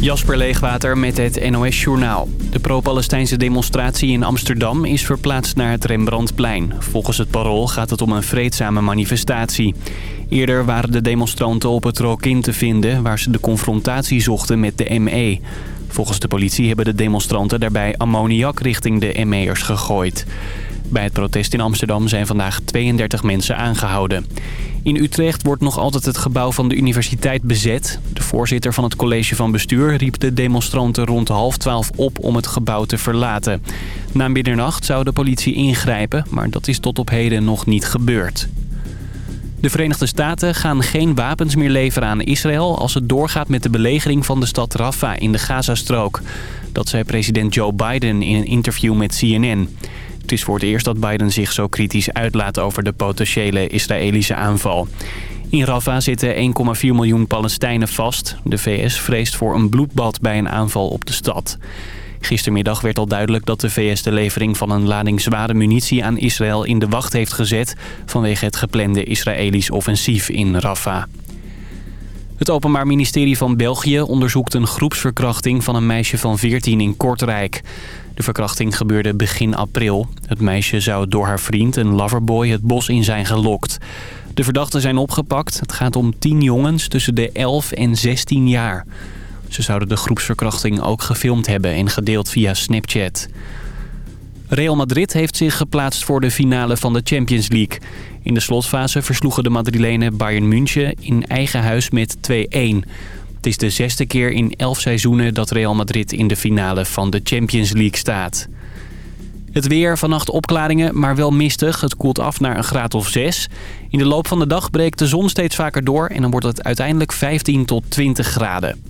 Jasper Leegwater met het NOS Journaal. De pro-Palestijnse demonstratie in Amsterdam is verplaatst naar het Rembrandtplein. Volgens het parool gaat het om een vreedzame manifestatie. Eerder waren de demonstranten op het Rokin te vinden... waar ze de confrontatie zochten met de ME. Volgens de politie hebben de demonstranten daarbij ammoniak richting de ME'ers gegooid. Bij het protest in Amsterdam zijn vandaag 32 mensen aangehouden. In Utrecht wordt nog altijd het gebouw van de universiteit bezet. De voorzitter van het college van bestuur riep de demonstranten rond half twaalf op om het gebouw te verlaten. Na middernacht zou de politie ingrijpen, maar dat is tot op heden nog niet gebeurd. De Verenigde Staten gaan geen wapens meer leveren aan Israël... als het doorgaat met de belegering van de stad Rafah in de Gazastrook. Dat zei president Joe Biden in een interview met CNN. Het is voor het eerst dat Biden zich zo kritisch uitlaat over de potentiële Israëlische aanval. In Rafah zitten 1,4 miljoen Palestijnen vast. De VS vreest voor een bloedbad bij een aanval op de stad. Gistermiddag werd al duidelijk dat de VS de levering van een lading zware munitie aan Israël in de wacht heeft gezet... vanwege het geplande Israëlisch offensief in Rafah. Het Openbaar Ministerie van België onderzoekt een groepsverkrachting van een meisje van 14 in Kortrijk. De verkrachting gebeurde begin april. Het meisje zou door haar vriend, een loverboy, het bos in zijn gelokt. De verdachten zijn opgepakt. Het gaat om 10 jongens tussen de 11 en 16 jaar. Ze zouden de groepsverkrachting ook gefilmd hebben en gedeeld via Snapchat. Real Madrid heeft zich geplaatst voor de finale van de Champions League. In de slotfase versloegen de Madrilenen Bayern München in eigen huis met 2-1. Het is de zesde keer in elf seizoenen dat Real Madrid in de finale van de Champions League staat. Het weer, vannacht opklaringen, maar wel mistig. Het koelt af naar een graad of 6. In de loop van de dag breekt de zon steeds vaker door... en dan wordt het uiteindelijk 15 tot 20 graden.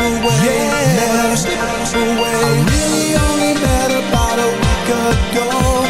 away. Yeah. Never slip away. I really only met about a week ago.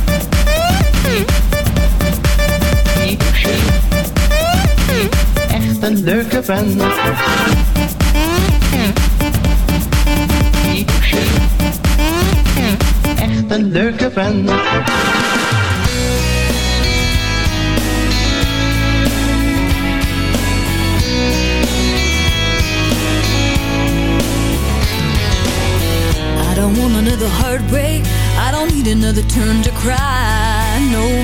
Een leuke vent. Echt een leuke vent. I don't want another heartbreak. I don't need another turn to cry. No,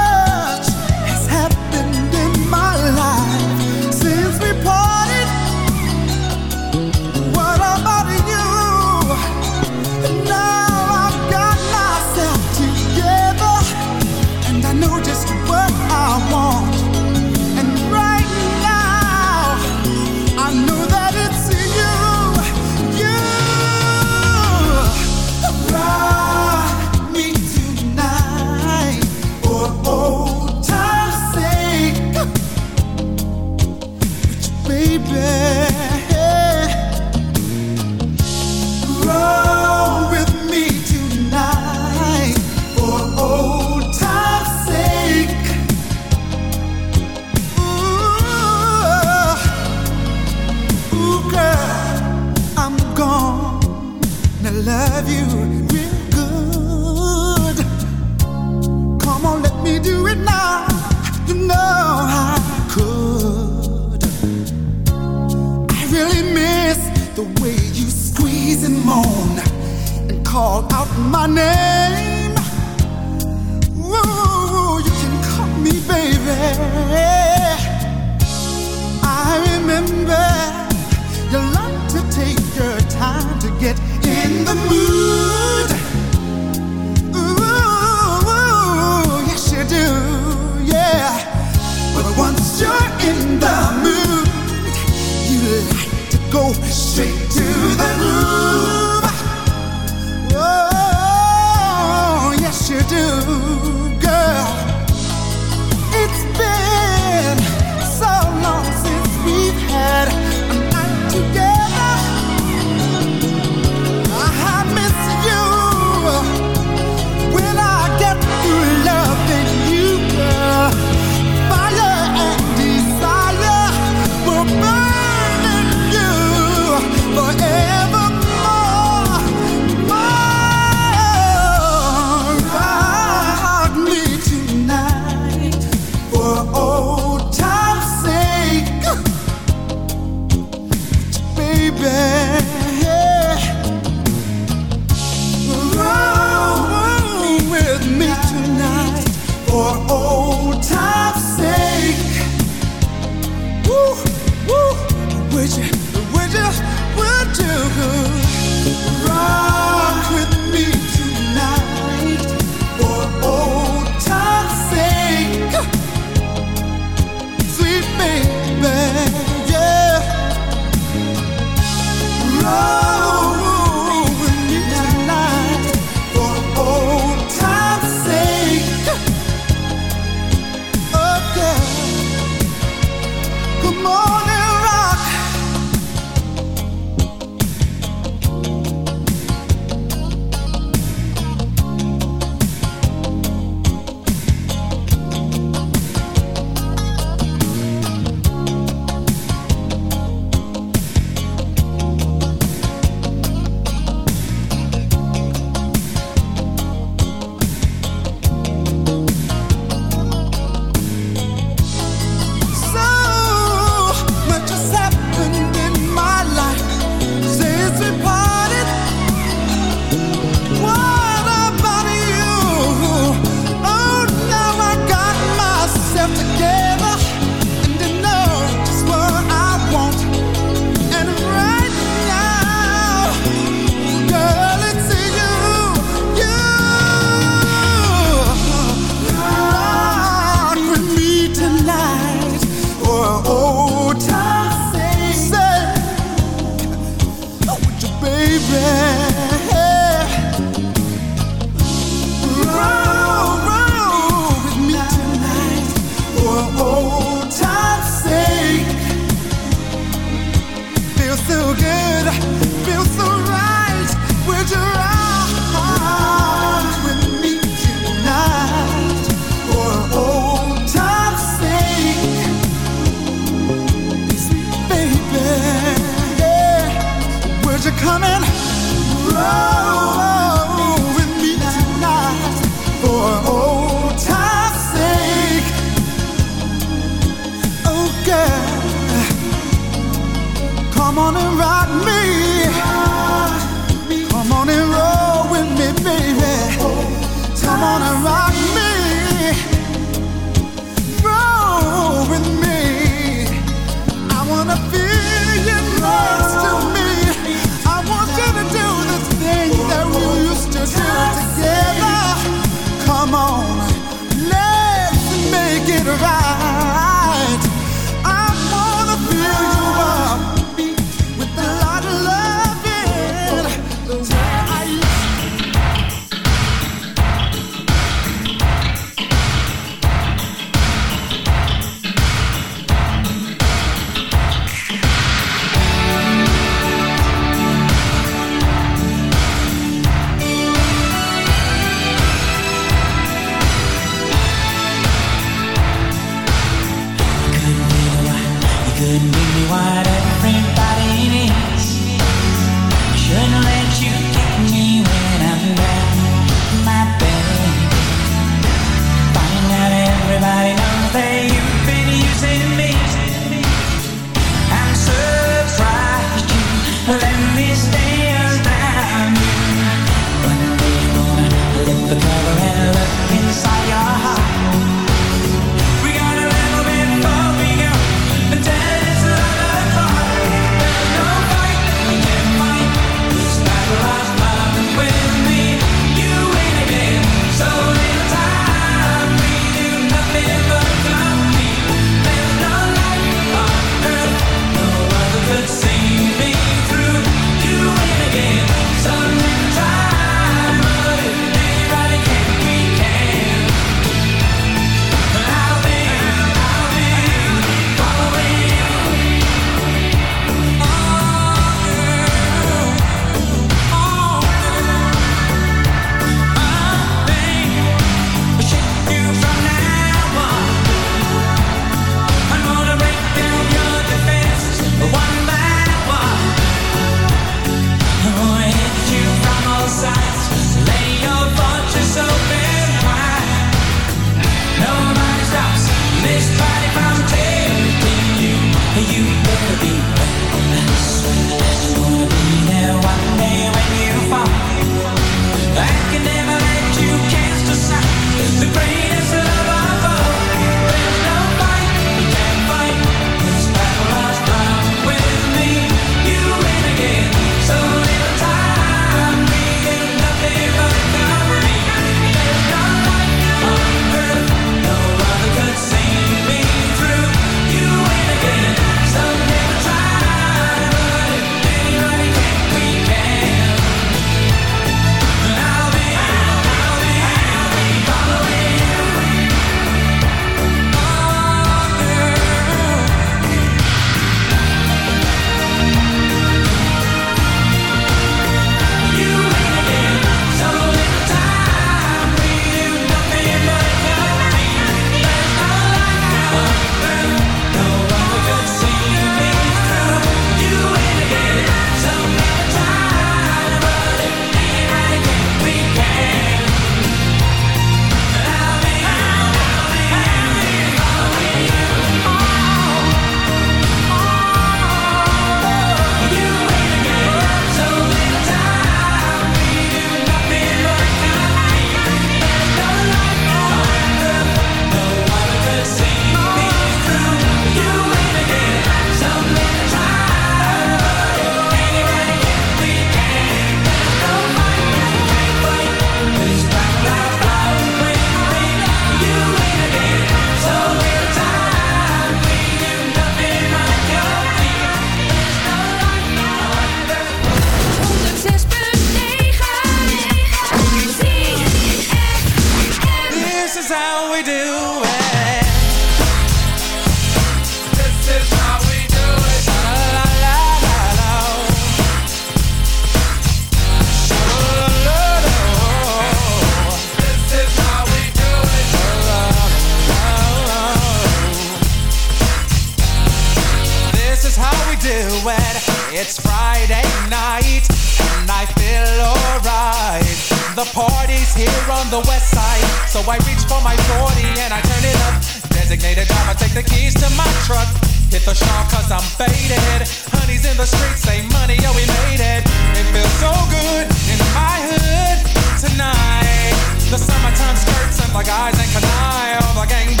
For my 40 and I turn it up. Designated driver, take the keys to my truck. Hit the shop cause I'm faded. Honey's in the streets, say money, yo, we made it. It feels so good in my hood tonight. The summertime skirts and the guys in canine. All the gangbangers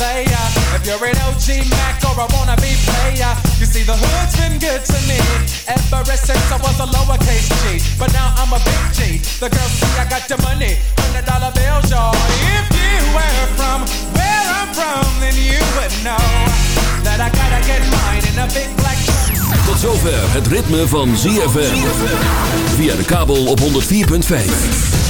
there. If you're an OG Mac or a wannabe player, you see the hood's been good to me ever since I was a lowercase G. But now I'm a big G. The girls see I got the money, hundred dollar bills, y'all. If you were from where I'm from, then you would know that I gotta get mine in a big black. Tot zover het ritme van ZFM. Via de kabel op 104.5.